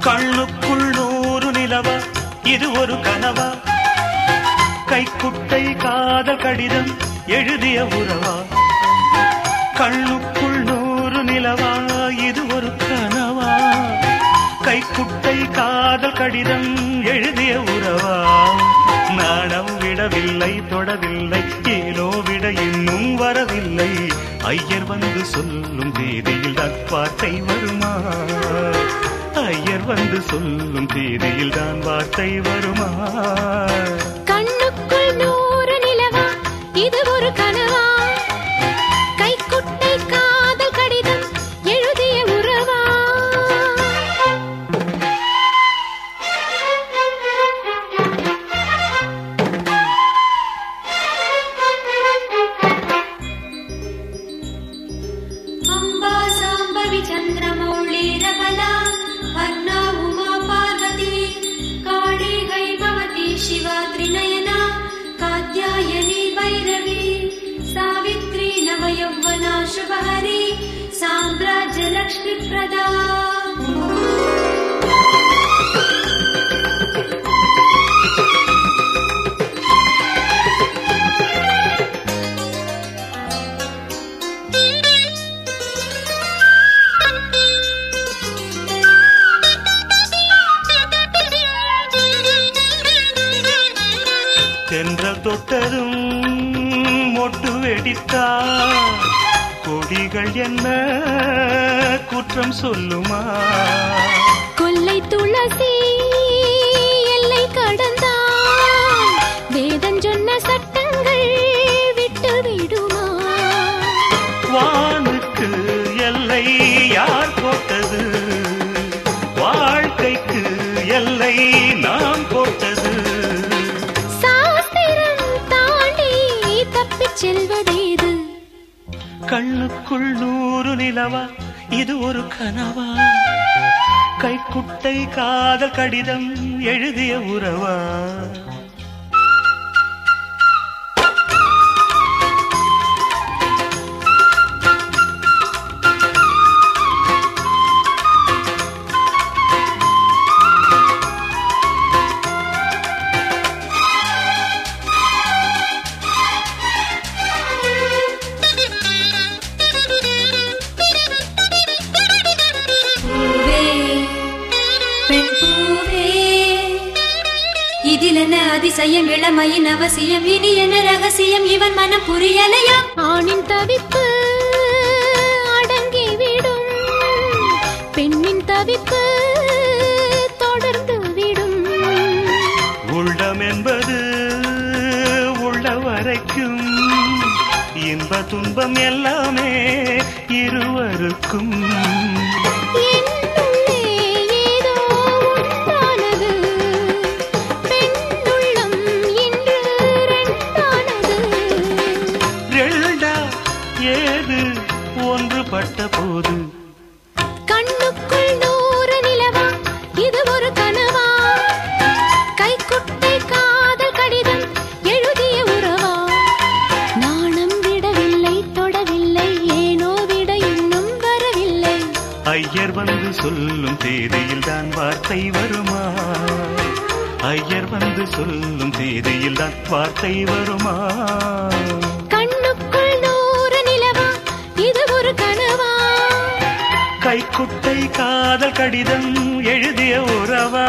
கண்ணுக்குள் நூறு நிலவா இது ஒரு கனவா? கைக்குட்டை காதல் கடிதம் எழுதிய உறவா? கண்ணுக்குள் நூறு நிலவா இது ஒரு கனவா? கைக்குட்டை காதல் கடிதம் எழுதிய உறவா? நாணம் விடவில்லை தொடவில்லை ஏனோ விட இன்னும் வரவில்லை. ஐயர் வந்து சொல்லும் தேதியில் தான் வார்த்தை வருமா? ஐயர் வந்து சொல்லும் தேதியில் தான் வார்த்தை வருமா? सावित्री नवयौवना शुभहरी साम्राज्यलक्ष्मीप्रदा தென்றல் தொட்டதும் மொட்டு வெடித்தா? கொடிகள் என்ன குற்றம் சொல்லுமா? கொல்லை துளசி எல்லை கடந்தான் வேதம் சொன்ன சட்டங்கள் விட்டு விடுமா கண்ணுக்குள் நூறு நிலவா? இது ஒரு கனவா? கைக்குட்டை காதல் கடிதம் எழுதிய உறவா? இதிலென்ன அதிசயம் இளமையின் அவசியம் இனி என்ன ரகசியம் இவன் மனம் புரியலையா? ஆணின் தவிப்பு அடங்கிவிடும் பெண்ணின் தவிப்பு தொடர்ந்து விடும் உள்ளம் என்பது உள்ள வரைக்கும் இன்ப துன்பம் எல்லாமே இருவருக்கும். ஒன்றுபட்ட போது. கண்ணுக்குள் நூறு நிலவா இது ஒரு கனவா? கைக்குட்டை காதல் கடிதம் எழுதிய உறவா? நாணம் விடவில்லை தொடவில்லை ஏனோ விட இன்னும் வரவில்லை. ஐயர் வந்து சொல்லும் தேதியில் தான் வார்த்தை வருமா? ஐயர் வந்து சொல்லும் தேதியில் தான் வார்த்தை வருமா? கைக்குட்டை காதல் கடிதம் எழுதிய உறவா?